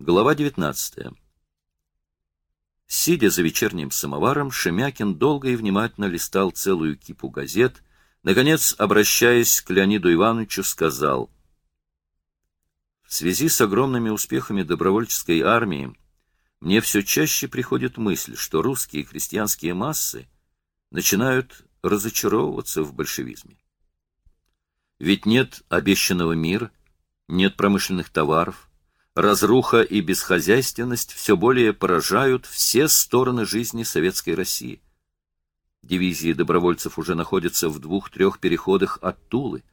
Глава 19. Сидя за вечерним самоваром, Шемякин долго и внимательно листал целую кипу газет, наконец, обращаясь к Леониду Ивановичу, сказал, «В связи с огромными успехами добровольческой армии мне все чаще приходит мысль, что русские крестьянские массы начинают разочаровываться в большевизме. Ведь нет обещанного мира, нет промышленных товаров, разруха и бесхозяйственность все более поражают все стороны жизни Советской России. Дивизии добровольцев уже находятся в двух-трех переходах от Тулы.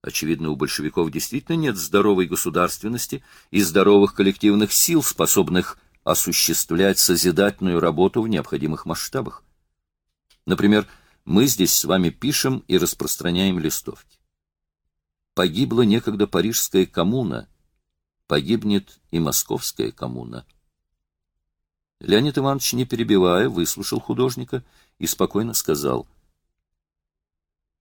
Очевидно, у большевиков действительно нет здоровой государственности и здоровых коллективных сил, способных осуществлять созидательную работу в необходимых масштабах. Например, мы здесь с вами пишем и распространяем листовки. Погибла некогда парижская коммуна, погибнет и московская коммуна. Леонид Иванович, не перебивая, выслушал художника и спокойно сказал,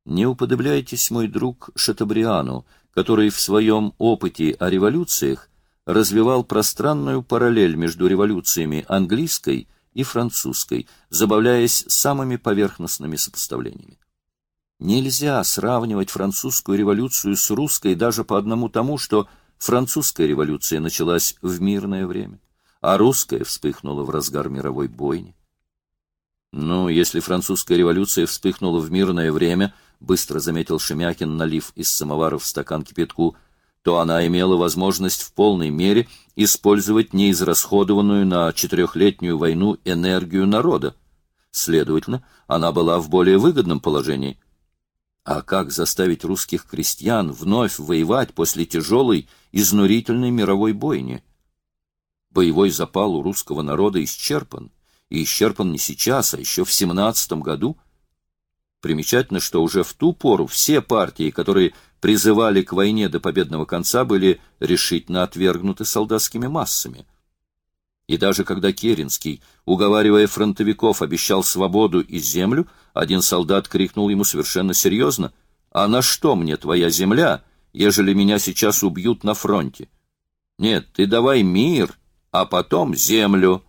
«Не уподобляйтесь, мой друг, Шатабриану, который в своем опыте о революциях развивал пространную параллель между революциями английской и французской, забавляясь самыми поверхностными сопоставлениями. Нельзя сравнивать французскую революцию с русской даже по одному тому, что Французская революция началась в мирное время, а русская вспыхнула в разгар мировой бойни. Ну, если французская революция вспыхнула в мирное время, быстро заметил Шемякин, налив из самовара в стакан кипятку, то она имела возможность в полной мере использовать неизрасходованную на четырехлетнюю войну энергию народа. Следовательно, она была в более выгодном положении. А как заставить русских крестьян вновь воевать после тяжелой, изнурительной мировой бойни? Боевой запал у русского народа исчерпан, и исчерпан не сейчас, а еще в семнадцатом году. Примечательно, что уже в ту пору все партии, которые призывали к войне до победного конца, были решительно отвергнуты солдатскими массами. И даже когда Керенский, уговаривая фронтовиков, обещал свободу и землю, один солдат крикнул ему совершенно серьезно, «А на что мне твоя земля, ежели меня сейчас убьют на фронте? Нет, ты давай мир, а потом землю».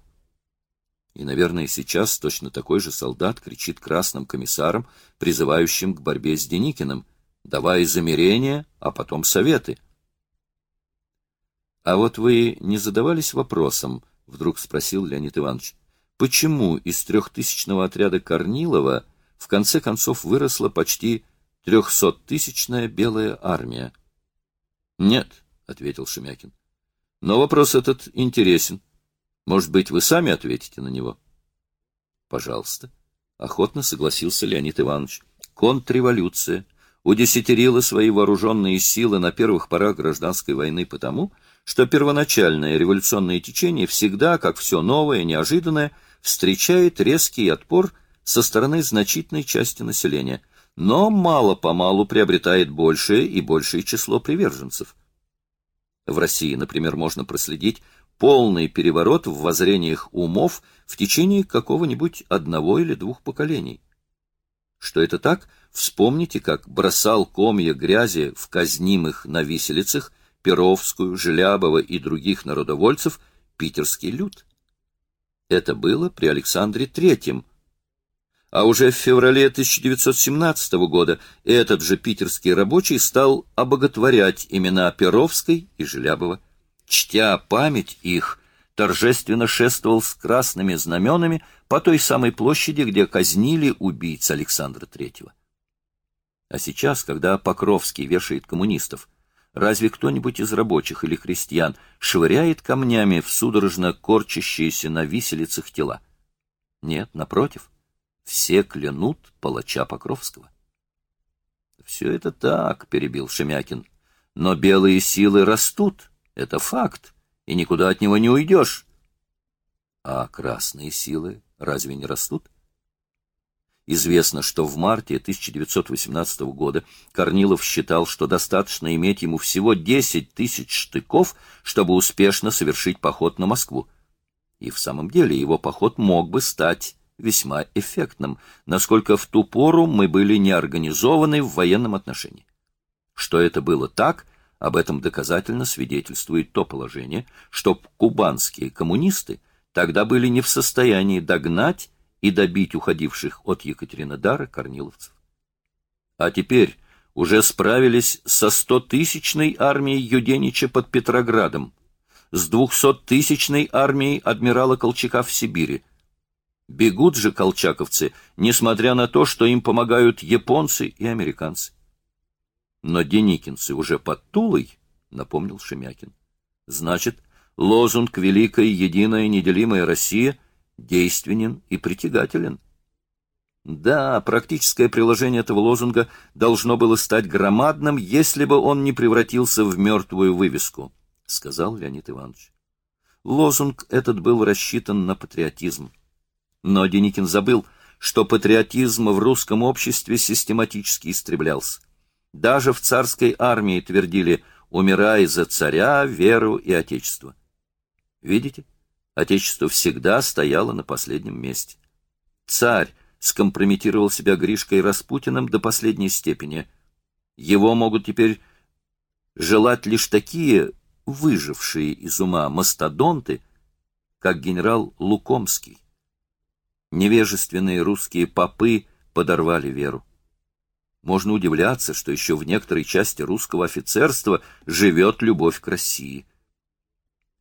И, наверное, сейчас точно такой же солдат кричит красным комиссарам, призывающим к борьбе с Деникиным, давай замерение, а потом советы. А вот вы не задавались вопросом, — вдруг спросил Леонид Иванович. — Почему из трехтысячного отряда Корнилова в конце концов выросла почти трехсоттысячная белая армия? — Нет, — ответил Шемякин. — Но вопрос этот интересен. Может быть, вы сами ответите на него? — Пожалуйста. Охотно согласился Леонид Иванович. Контрреволюция удесятерила свои вооруженные силы на первых порах гражданской войны потому, что первоначальное революционное течение всегда, как все новое, неожиданное, встречает резкий отпор со стороны значительной части населения, но мало-помалу приобретает большее и большее число приверженцев. В России, например, можно проследить полный переворот в воззрениях умов в течение какого-нибудь одного или двух поколений. Что это так, вспомните, как бросал комья грязи в казнимых на виселицах Перовскую, Желябова и других народовольцев питерский люд. Это было при Александре Третьем. А уже в феврале 1917 года этот же питерский рабочий стал обоготворять имена Перовской и Желябова. Чтя память их, торжественно шествовал с красными знаменами по той самой площади, где казнили убийц Александра Третьего. А сейчас, когда Покровский вешает коммунистов, Разве кто-нибудь из рабочих или крестьян швыряет камнями в судорожно корчащиеся на виселицах тела? Нет, напротив, все клянут палача Покровского. «Все это так», — перебил Шемякин. «Но белые силы растут, это факт, и никуда от него не уйдешь». «А красные силы разве не растут?» Известно, что в марте 1918 года Корнилов считал, что достаточно иметь ему всего 10 тысяч штыков, чтобы успешно совершить поход на Москву. И в самом деле его поход мог бы стать весьма эффектным, насколько в ту пору мы были не организованы в военном отношении. Что это было так, Об этом доказательно свидетельствует то положение, что кубанские коммунисты тогда были не в состоянии догнать и добить уходивших от Екатеринодара корниловцев. А теперь уже справились со стотысячной армией Юденича под Петроградом, с двухсоттысячной армией адмирала Колчака в Сибири. Бегут же колчаковцы, несмотря на то, что им помогают японцы и американцы. Но деникинцы уже под Тулой, напомнил Шемякин. Значит, лозунг «Великая, единая, неделимая Россия» действенен и притягателен. Да, практическое приложение этого лозунга должно было стать громадным, если бы он не превратился в мертвую вывеску, — сказал Леонид Иванович. Лозунг этот был рассчитан на патриотизм. Но Деникин забыл, что патриотизм в русском обществе систематически истреблялся. Даже в царской армии твердили «умирай за царя, веру и отечество». Видите, отечество всегда стояло на последнем месте. Царь, скомпрометировал себя Гришкой Распутиным до последней степени. Его могут теперь желать лишь такие выжившие из ума мастодонты, как генерал Лукомский. Невежественные русские попы подорвали веру. Можно удивляться, что еще в некоторой части русского офицерства живет любовь к России.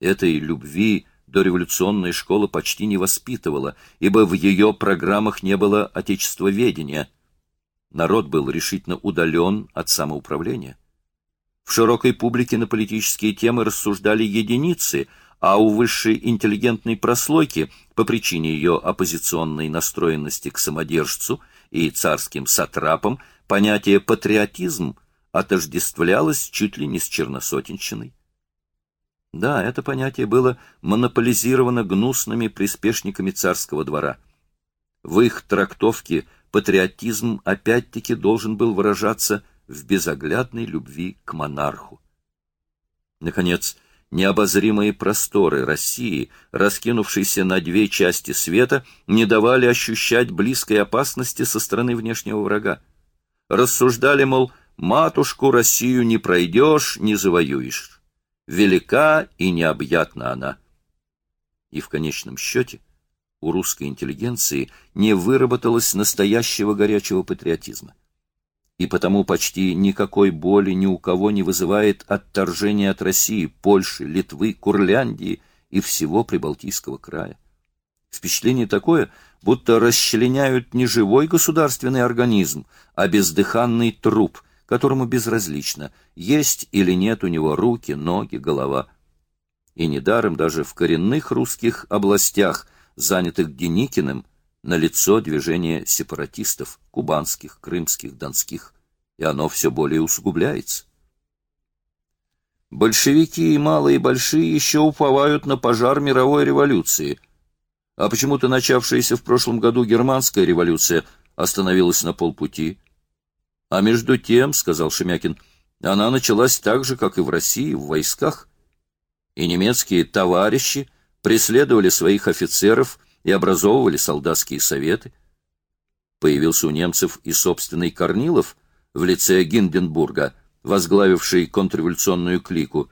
Этой любви дореволюционная школа почти не воспитывала, ибо в ее программах не было отечествоведения. Народ был решительно удален от самоуправления. В широкой публике на политические темы рассуждали единицы, а у высшей интеллигентной прослойки, по причине ее оппозиционной настроенности к самодержцу и царским сатрапам, понятие «патриотизм» отождествлялось чуть ли не с черносотенщиной. Да, это понятие было монополизировано гнусными приспешниками царского двора. В их трактовке патриотизм опять-таки должен был выражаться в безоглядной любви к монарху. Наконец, необозримые просторы России, раскинувшиеся на две части света, не давали ощущать близкой опасности со стороны внешнего врага. Рассуждали, мол, матушку Россию не пройдешь, не завоюешь велика и необъятна она. И в конечном счете у русской интеллигенции не выработалось настоящего горячего патриотизма. И потому почти никакой боли ни у кого не вызывает отторжение от России, Польши, Литвы, Курляндии и всего Прибалтийского края. Впечатление такое, будто расчленяют не живой государственный организм, а бездыханный труп, которому безразлично, есть или нет у него руки, ноги, голова. И недаром даже в коренных русских областях, занятых Деникиным, налицо движение сепаратистов, кубанских, крымских, донских, и оно все более усугубляется. Большевики и малые и большие еще уповают на пожар мировой революции, а почему-то начавшаяся в прошлом году германская революция остановилась на полпути – а между тем, — сказал Шемякин, — она началась так же, как и в России, в войсках. И немецкие товарищи преследовали своих офицеров и образовывали солдатские советы. Появился у немцев и собственный Корнилов в лице Гинденбурга, возглавивший контрреволюционную клику.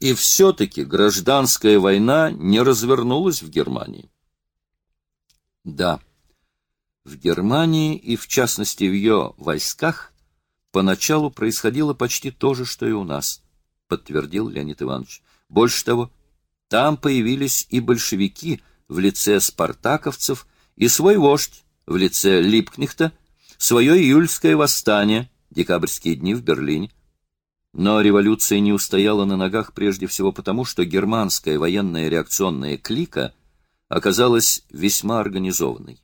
И все-таки гражданская война не развернулась в Германии. Да, в Германии и, в частности, в ее войсках поначалу происходило почти то же, что и у нас, подтвердил Леонид Иванович. Больше того, там появились и большевики в лице спартаковцев, и свой вождь в лице Липкнехта, свое июльское восстание, декабрьские дни в Берлине. Но революция не устояла на ногах прежде всего потому, что германская военная реакционная клика оказалась весьма организованной.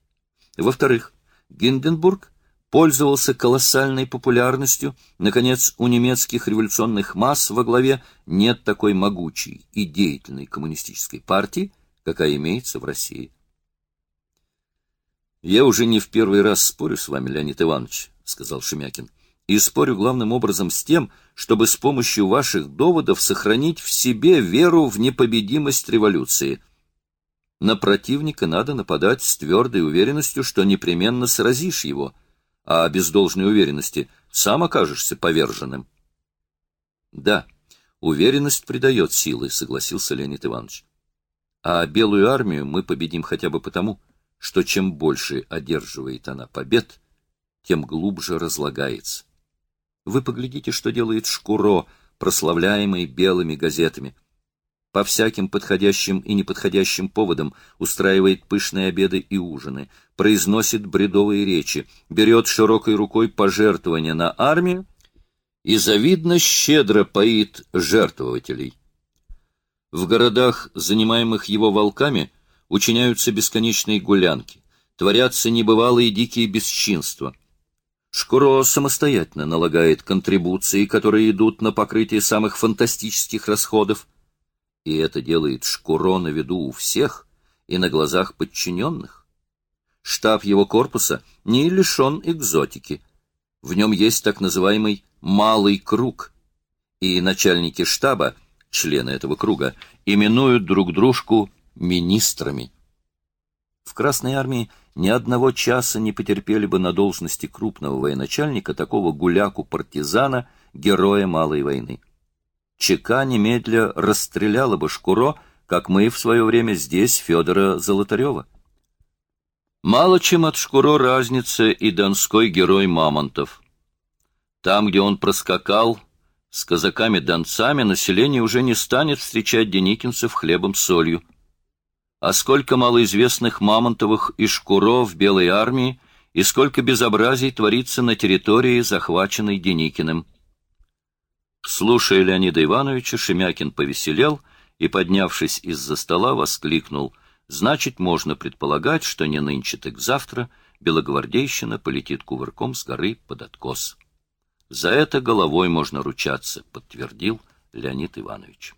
Во-вторых, Гинденбург пользовался колоссальной популярностью. Наконец, у немецких революционных масс во главе нет такой могучей и деятельной коммунистической партии, какая имеется в России. «Я уже не в первый раз спорю с вами, Леонид Иванович», — сказал Шемякин, «и спорю главным образом с тем, чтобы с помощью ваших доводов сохранить в себе веру в непобедимость революции». На противника надо нападать с твердой уверенностью, что непременно сразишь его, а без должной уверенности сам окажешься поверженным. Да, уверенность придает силы, согласился Леонид Иванович. А белую армию мы победим хотя бы потому, что чем больше одерживает она побед, тем глубже разлагается. Вы поглядите, что делает Шкуро, прославляемый белыми газетами. По всяким подходящим и неподходящим поводам устраивает пышные обеды и ужины, произносит бредовые речи, берет широкой рукой пожертвования на армию и завидно щедро поит жертвователей. В городах, занимаемых его волками, учиняются бесконечные гулянки, творятся небывалые дикие бесчинства. Шкуро самостоятельно налагает контрибуции, которые идут на покрытие самых фантастических расходов, и это делает Шкуро на виду у всех и на глазах подчиненных. Штаб его корпуса не лишен экзотики. В нем есть так называемый «малый круг», и начальники штаба, члены этого круга, именуют друг дружку министрами. В Красной армии ни одного часа не потерпели бы на должности крупного военачальника такого гуляку-партизана, героя Малой войны. ЧК немедля расстреляла бы Шкуро, как мы в свое время здесь Федора Золотарева. Мало чем от Шкуро разница и донской герой Мамонтов. Там, где он проскакал, с казаками-донцами население уже не станет встречать деникинцев хлебом солью. А сколько малоизвестных Мамонтовых и Шкуро в Белой армии, и сколько безобразий творится на территории, захваченной Деникиным. Слушая Леонида Ивановича, Шемякин повеселел и, поднявшись из-за стола, воскликнул. Значит, можно предполагать, что не нынче, так завтра белогвардейщина полетит кувырком с горы под откос. За это головой можно ручаться, подтвердил Леонид Иванович.